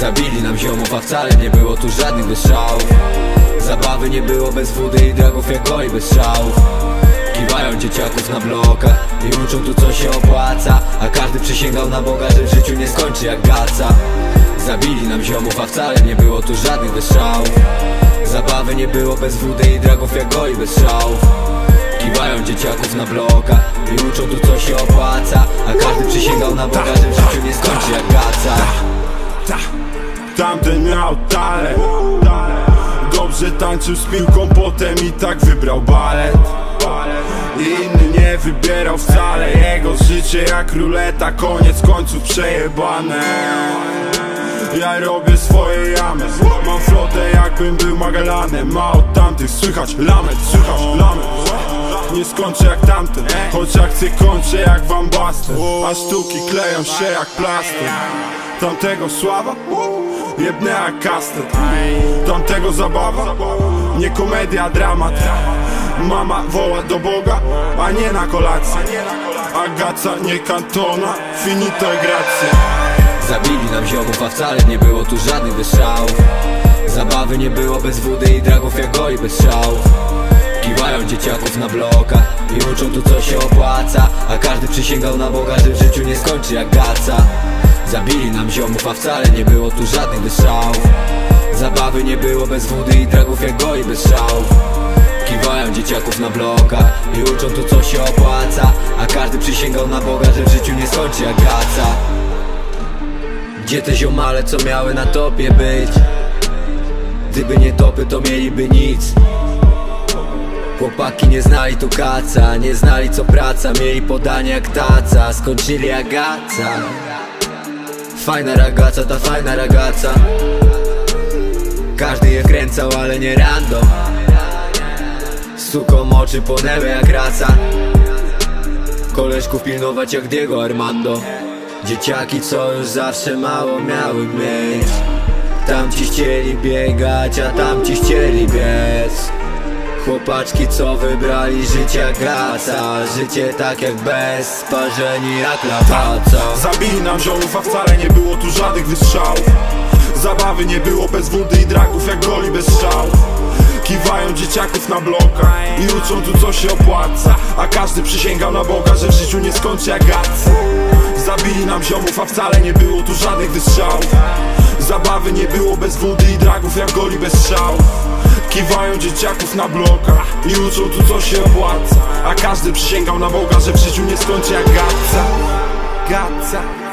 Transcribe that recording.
Zabili nam ziomów, a wcale nie było tu żadnych wystrzałów. Zabawy nie było bez wody i dragów jak goli bez strzałów. Kiwają dzieciaków na blokach i uczą tu co się opłaca. A każdy przysięgał na Boga, że w życiu nie skończy jak gaca. Zabili nam ziomów, a wcale nie było tu żadnych wystrzałów. Zabawy nie było bez wody i dragów jak goli bez strzałów. Kiwają dzieciaków na blokach i uczą tu się opłaca A każdy przysięgał na Boga, że w życiu nie skończy jak gaca Ta, tamten miał talent Dobrze tańczył z piłką, potem i tak wybrał balet. Inny nie wybierał wcale Jego życie jak ruleta Koniec końców przejebane. Ja robię swoje jamy Mam flotę jakbym był Magallanem A od tamtych słychać lamet, słychać lamet nie skończę jak tamten. Choć akcje kończę jak Basten. A sztuki kleją się jak plaster. Tamtego sława? Jebnę jak kastet Tamtego zabawa? Nie komedia, dramat. Mama woła do Boga, a nie na kolację. Agaca, nie kantona, finito e grazie Zabili nam ziomów, a wcale nie było tu żadnych wystrzałów. Zabawy nie było bez wody i dragów jak goli bez strzałów Kiwają dzieciaków na blokach i uczą tu co się opłaca. A każdy przysięgał na Boga, że w życiu nie skończy jak gaca. Zabili nam ziomów, a wcale nie było tu żadnych wystrzałów Zabawy nie było bez wody i dragów jak goli bez strzałów. Kiwają dzieciaków na blokach i uczą tu co się opłaca. A każdy przysięgał na Boga, że w życiu nie skończy jak gaca. Gdzie te ziomale, co miały na topie być? Gdyby nie topy, to mieliby nic Chłopaki nie znali tu kaca, nie znali co praca Mieli podanie jak taca, skończyli jak gaca Fajna ragaca, ta fajna ragaca. Każdy je kręcał, ale nie random. Suką oczy płonęły jak raca. Koleżków pilnować jak Diego Armando. Dzieciaki, co już zawsze mało miały mieć. Tamci chcieli biegać, a tamci chcieli biec Chłopaczki co wybrali życie jak gaca Życie tak jak bez, sparzeni jak lawaca Zabili nam ziomów, a wcale nie było tu żadnych wystrzałów. Zabawy nie było bez wody i dragów jak goli bez strzałów. Kiwają dzieciaków na blokach i uczą tu co się opłaca. A każdy przysięgał na Boga, że w życiu nie skończy jak gac Zabili nam ziomów, a wcale nie było tu żadnych wystrzałów Zabawy nie było bez wody i dragów jak goli bez strzałów Kiwają dzieciaków na blokach i uczą tu co się opłaca. A każdy przysięgał na Boga, że w życiu nie skończy jak gaca. Gaca